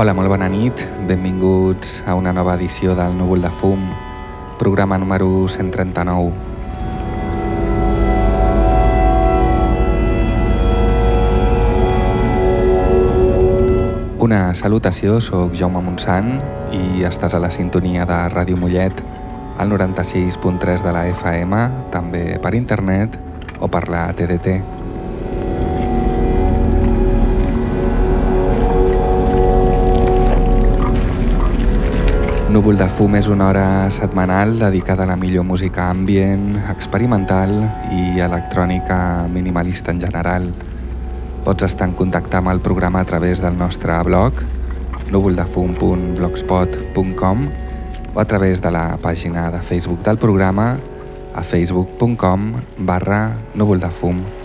Hola, molt bona nit. Benvinguts a una nova edició del Núvol de Fum, programa número 139. Una salutació, sóc Jaume Montsant i estàs a la sintonia de Ràdio Mollet, al 96.3 de la FM, també per internet o per la TDT. Núvol de fum és una hora setmanal dedicada a la millor música ambient, experimental i electrònica minimalista en general. Pots estar en contacte amb el programa a través del nostre blog núvoldefum.blogspot.com o a través de la pàgina de Facebook del programa a facebook.com barra núvoldefum.com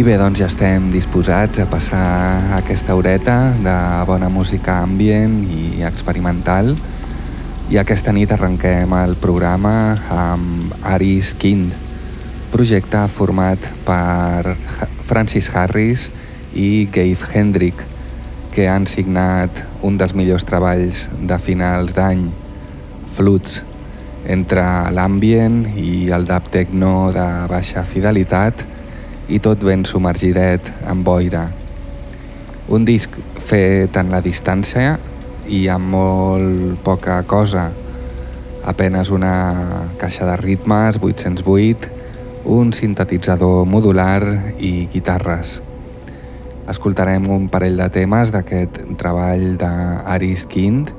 I bé, doncs ja estem disposats a passar aquesta horeta de bona música ambient i experimental. I aquesta nit arrenquem el programa amb Aris Kind, projecte format per Francis Harris i Gabe Hendrick, que han signat un dels millors treballs de finals d'any, Fluts, entre l'ambient i el dub techno de baixa fidelitat i tot ben submergidet en boira. Un disc fet en la distància i amb molt poca cosa, apenes una caixa de ritmes 808, un sintetitzador modular i guitarres. Escoltarem un parell de temes d'aquest treball d'Aris Kind,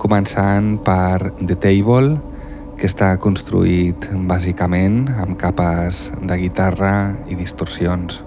començant per The Table, que està construït bàsicament amb capes de guitarra i distorsions.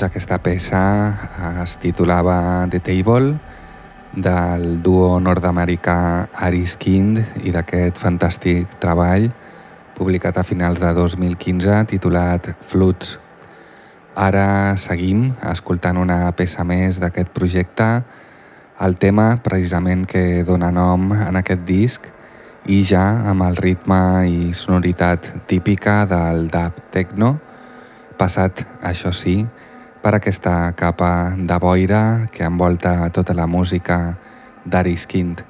Doncs aquesta peça es titulava The Table, del duo nord-americà Aris Kind i d'aquest fantàstic treball publicat a finals de 2015 titulat Flutes. Ara seguim escoltant una peça més d'aquest projecte, el tema precisament que dona nom en aquest disc i ja amb el ritme i sonoritat típica del dub techno, passat, això sí, per aquesta capa de boira que envolta tota la música d'Aris Kind.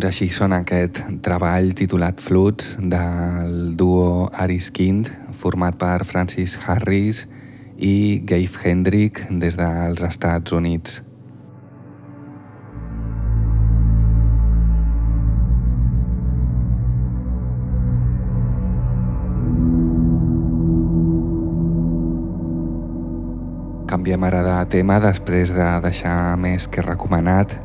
Doncs així són aquest treball titulat Flutes del duo Aris Kind, format per Francis Harris i Gabe Hendrick des dels Estats Units. Canviem ara de tema després de deixar més que recomanat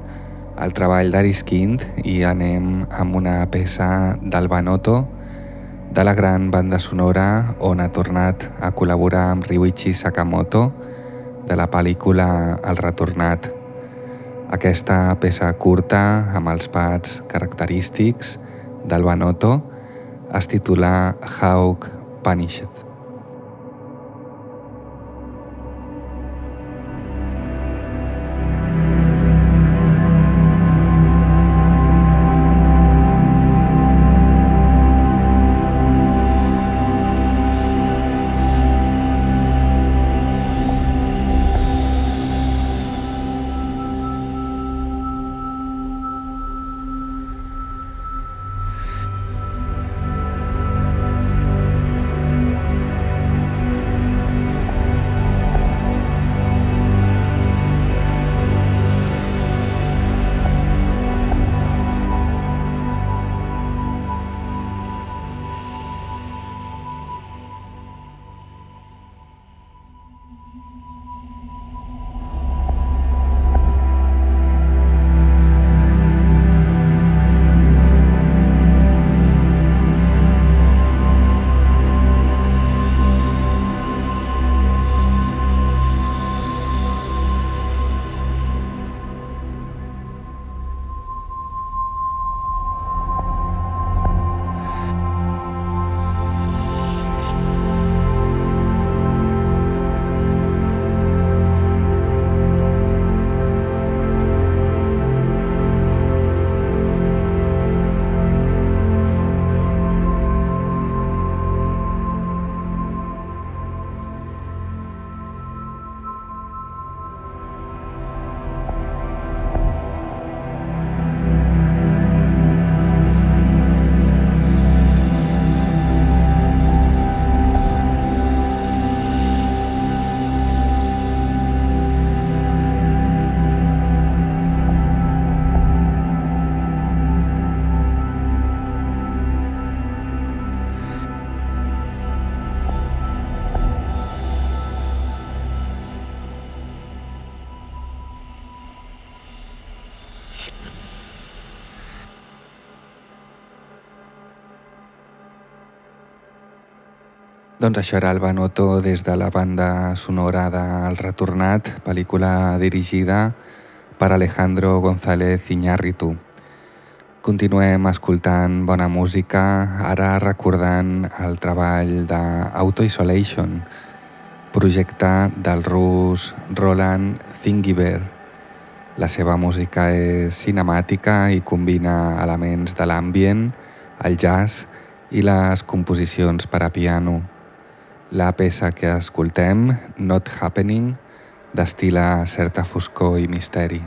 el treball d'Aris Kind i anem amb una peça del Banoto de la gran banda sonora on ha tornat a col·laborar amb Ryuichi Sakamoto de la pel·lícula El retornat. Aquesta peça curta amb els pads característics del Banoto es titula Hawk Punished. Doncs això era el Banoto des de la banda sonora del Retornat, pel·lícula dirigida per Alejandro González Iñárritu. Continuem escoltant bona música, ara recordant el treball d'Auto Isolation, projecte del rus Roland Thingiver. La seva música és cinemàtica i combina elements de l'ambient, el jazz i les composicions per a piano. La peça que escoltem, Not Happening, destila certa foscor i misteri.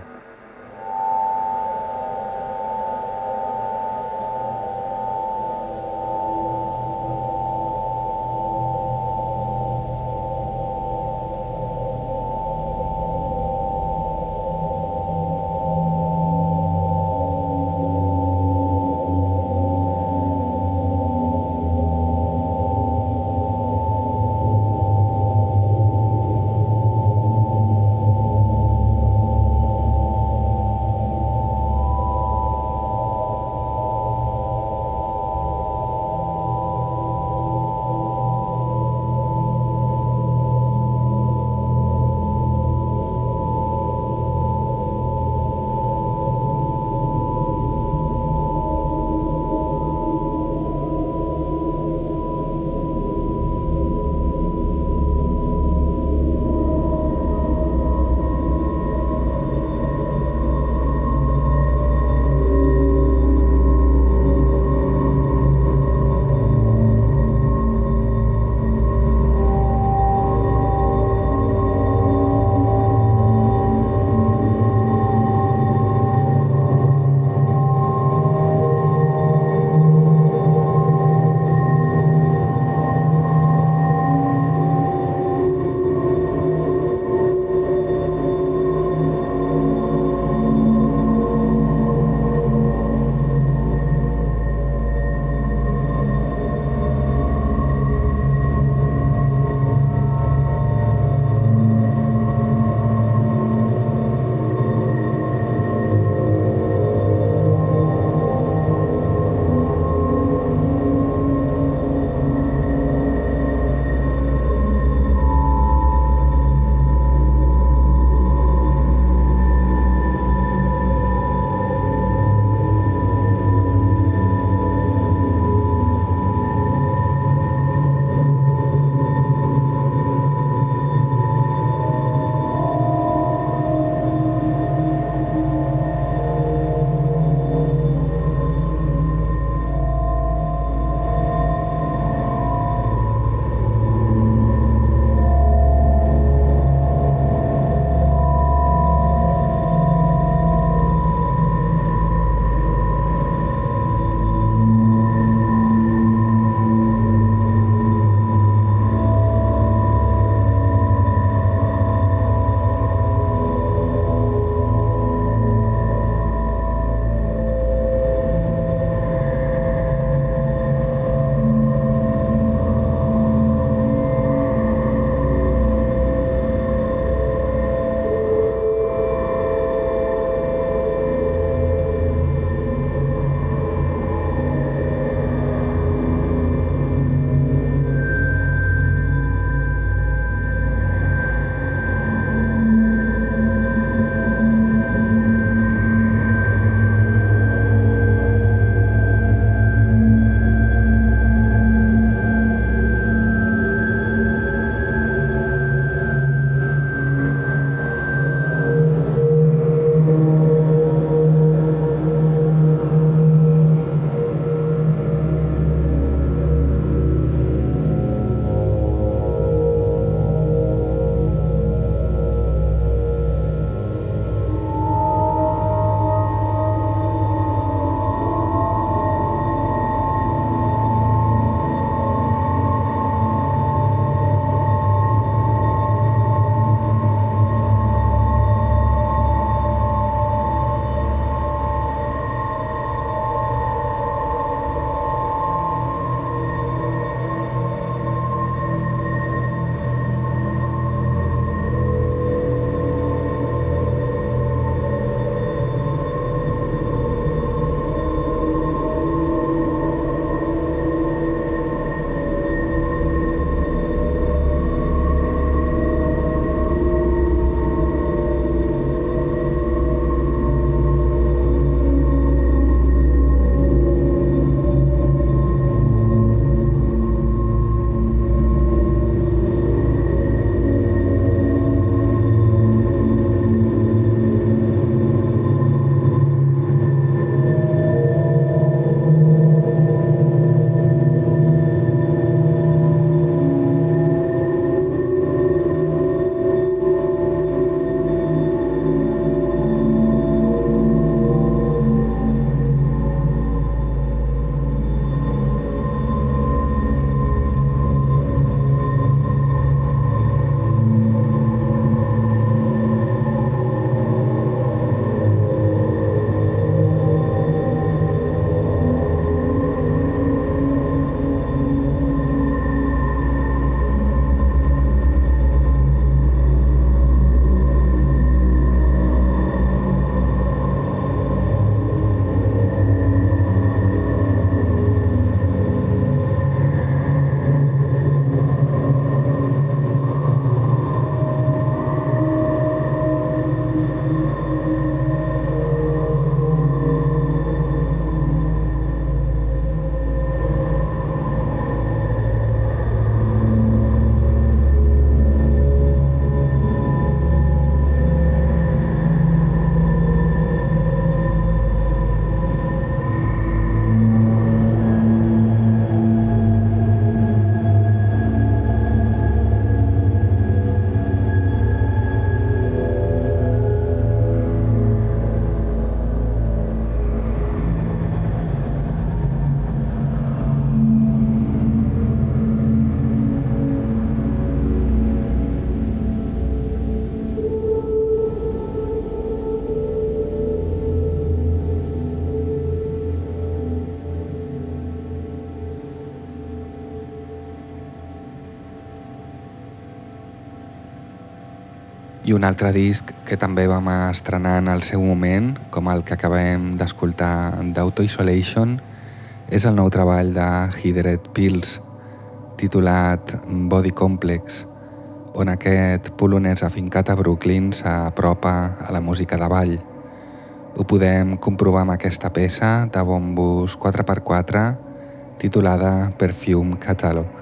I un altre disc que també vam estrenar en el seu moment, com el que acabem d'escoltar d'Auto Isolation, és el nou treball de Hydred Pills, titulat Body Complex, on aquest polonès afincat a Brooklyn s'apropa a la música de ball. Ho podem comprovar amb aquesta peça de bombos 4x4 titulada Perfume Catalog.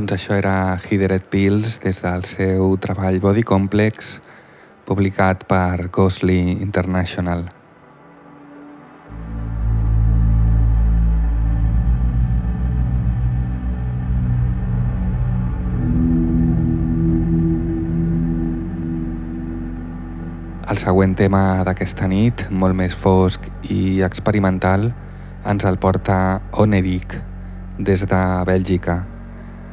Doncs això era Hidred Pills des del seu treball Body Complex, publicat per Ghostly International. El següent tema d'aquesta nit, molt més fosc i experimental, ens el porta Oneric, des de Bèlgica.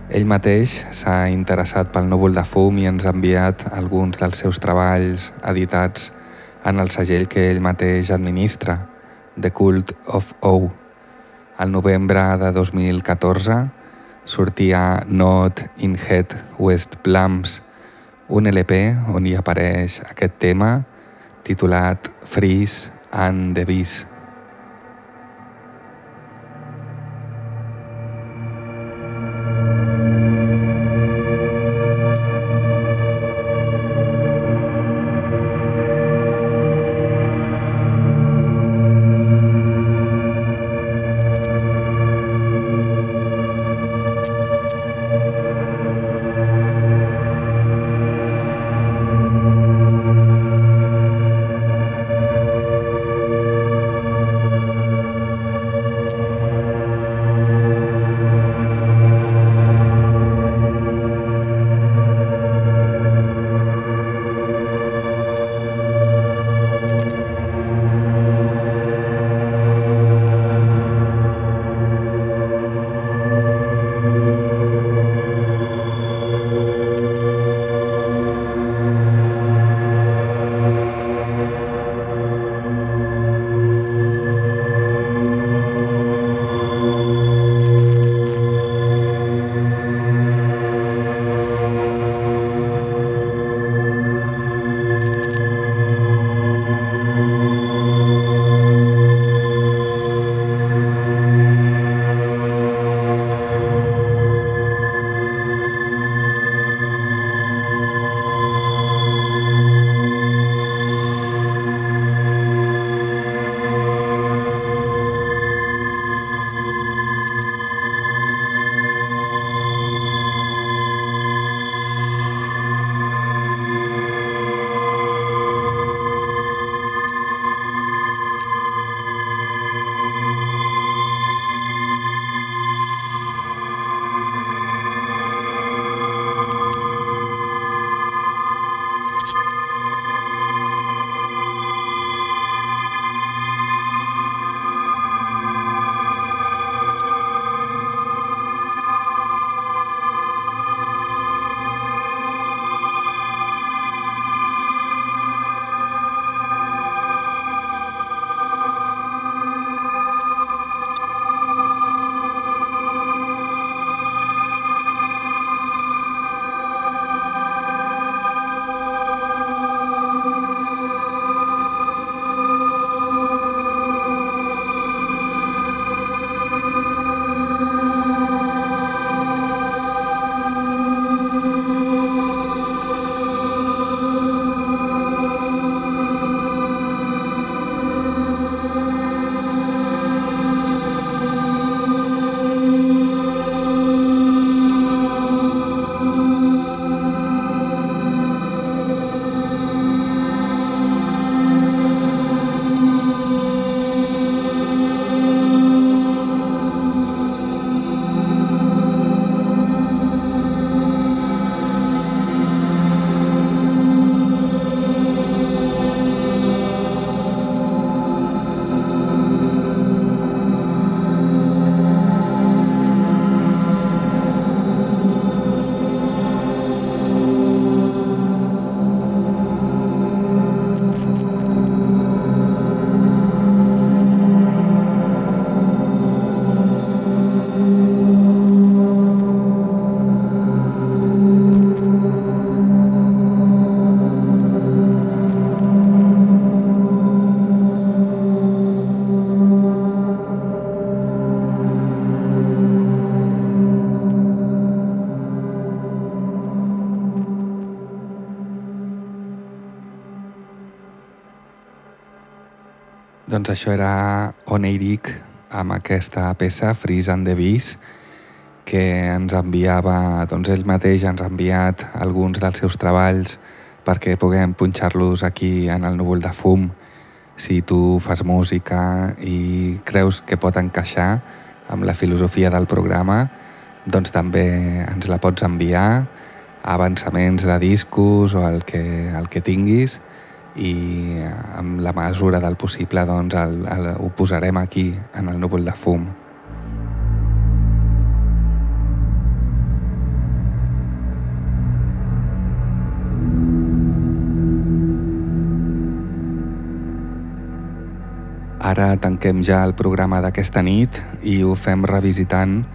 Ell mateix s'ha interessat pel núvol de fum i ens ha enviat alguns dels seus treballs editats en el segell que ell mateix administra, The Cult of O. Al novembre de 2014 sortia Not in Head West Plums, un LP on hi apareix aquest tema titulat Freeze and the Beast. Doncs això era Oneirik amb aquesta peça Freeze and the Beast que ens enviava, doncs ell mateix ens ha enviat alguns dels seus treballs perquè puguem punxar-los aquí en el núvol de fum. Si tu fas música i creus que pot encaixar amb la filosofia del programa, doncs també ens la pots enviar, avançaments de discos o el que, el que tinguis, i amb la mesura del possible doncs, el, el, ho posarem aquí, en el núvol de fum. Ara tanquem ja el programa d'aquesta nit i ho fem revisitant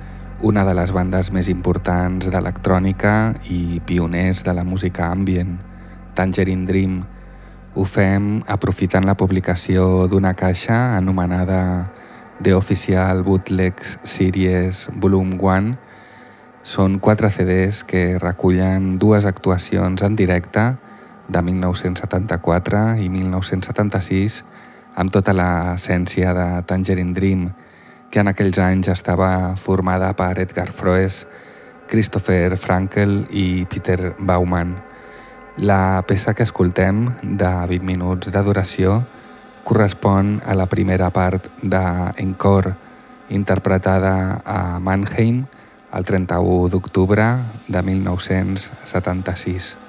una de les bandes més importants d'electrònica i pioners de la música ambient, Tangerine Dream, ho fem aprofitant la publicació d'una caixa anomenada The Official Bootlegs Series Volume 1. Són quatre CDs que recullen dues actuacions en directe de 1974 i 1976 amb tota l'essència de Tangerine Dream, que en aquells anys estava formada per Edgar Froese, Christopher Frankel i Peter Baumann. La peça que escoltem, de 20 minuts de duració, correspon a la primera part d'Encore, interpretada a Mannheim el 31 d'octubre de 1976.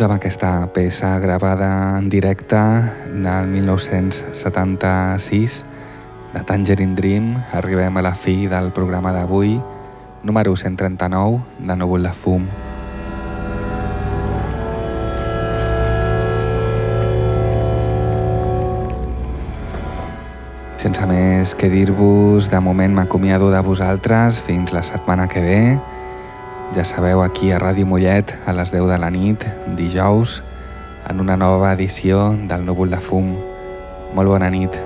Doncs amb aquesta peça gravada en directe del 1976 de Tangerine Dream arribem a la fi del programa d'avui, número 139 de Núvol de Fum. Sense més que dir-vos, de moment m'acomiado de vosaltres fins la setmana que ve. Ja sabeu, aquí a Ràdio Mollet, a les 10 de la nit, dijous, en una nova edició del Núvol de Fum. Molt bona nit.